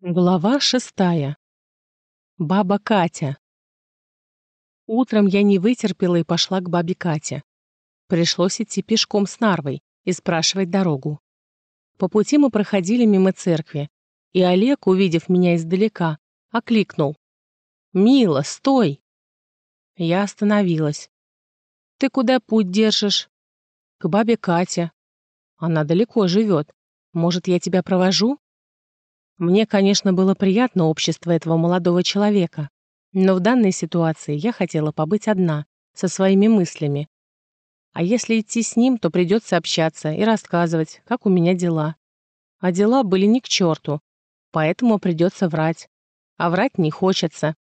Глава шестая. Баба Катя. Утром я не вытерпела и пошла к бабе Кате. Пришлось идти пешком с Нарвой и спрашивать дорогу. По пути мы проходили мимо церкви, и Олег, увидев меня издалека, окликнул. «Мила, стой!» Я остановилась. «Ты куда путь держишь?» «К бабе Кате. Она далеко живет. Может, я тебя провожу?» Мне, конечно, было приятно общество этого молодого человека, но в данной ситуации я хотела побыть одна, со своими мыслями. А если идти с ним, то придется общаться и рассказывать, как у меня дела. А дела были ни к черту, поэтому придется врать. А врать не хочется.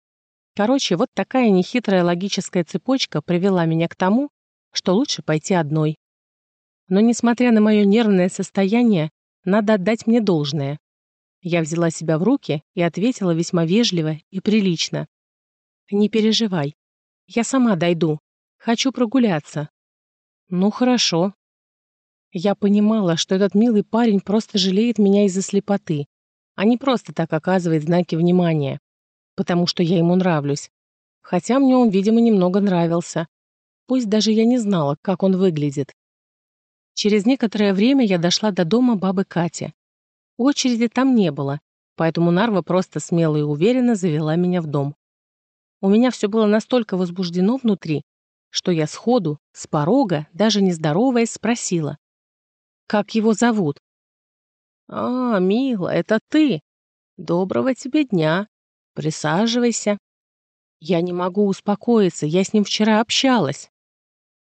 Короче, вот такая нехитрая логическая цепочка привела меня к тому, что лучше пойти одной. Но несмотря на мое нервное состояние, надо отдать мне должное. Я взяла себя в руки и ответила весьма вежливо и прилично. «Не переживай. Я сама дойду. Хочу прогуляться». «Ну, хорошо». Я понимала, что этот милый парень просто жалеет меня из-за слепоты, а не просто так оказывает знаки внимания, потому что я ему нравлюсь. Хотя мне он, видимо, немного нравился. Пусть даже я не знала, как он выглядит. Через некоторое время я дошла до дома бабы Кати. Очереди там не было, поэтому Нарва просто смело и уверенно завела меня в дом. У меня все было настолько возбуждено внутри, что я сходу, с порога, даже не здороваясь, спросила. «Как его зовут?» «А, мила, это ты! Доброго тебе дня! Присаживайся!» «Я не могу успокоиться, я с ним вчера общалась».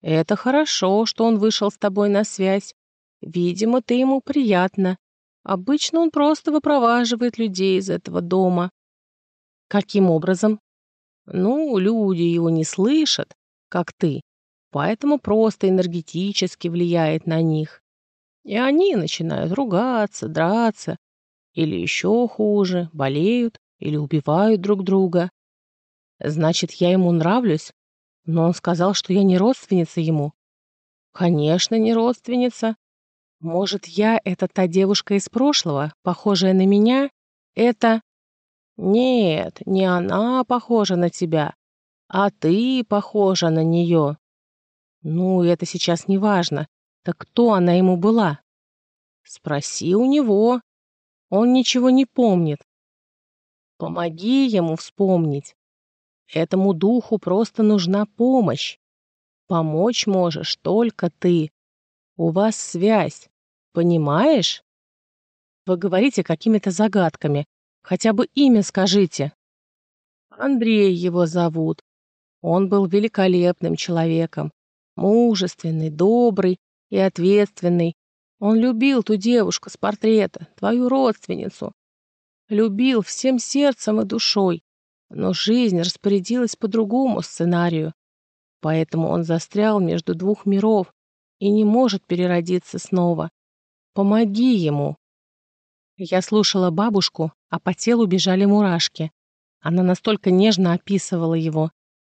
«Это хорошо, что он вышел с тобой на связь. Видимо, ты ему приятна. Обычно он просто выпроваживает людей из этого дома. Каким образом? Ну, люди его не слышат, как ты, поэтому просто энергетически влияет на них. И они начинают ругаться, драться, или еще хуже, болеют или убивают друг друга. Значит, я ему нравлюсь? Но он сказал, что я не родственница ему. Конечно, не родственница. Может, я — это та девушка из прошлого, похожая на меня? Это... Нет, не она похожа на тебя, а ты похожа на нее. Ну, это сейчас не важно. Так кто она ему была? Спроси у него. Он ничего не помнит. Помоги ему вспомнить. Этому духу просто нужна помощь. Помочь можешь только ты. У вас связь. Понимаешь? Вы говорите какими-то загадками. Хотя бы имя скажите. Андрей его зовут. Он был великолепным человеком. Мужественный, добрый и ответственный. Он любил ту девушку с портрета, твою родственницу. Любил всем сердцем и душой. Но жизнь распорядилась по другому сценарию. Поэтому он застрял между двух миров и не может переродиться снова. Помоги ему!» Я слушала бабушку, а по телу бежали мурашки. Она настолько нежно описывала его,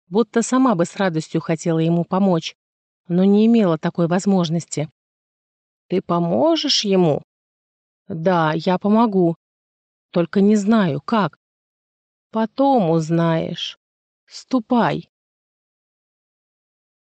будто сама бы с радостью хотела ему помочь, но не имела такой возможности. «Ты поможешь ему?» «Да, я помогу. Только не знаю, как». «Потом узнаешь. Ступай».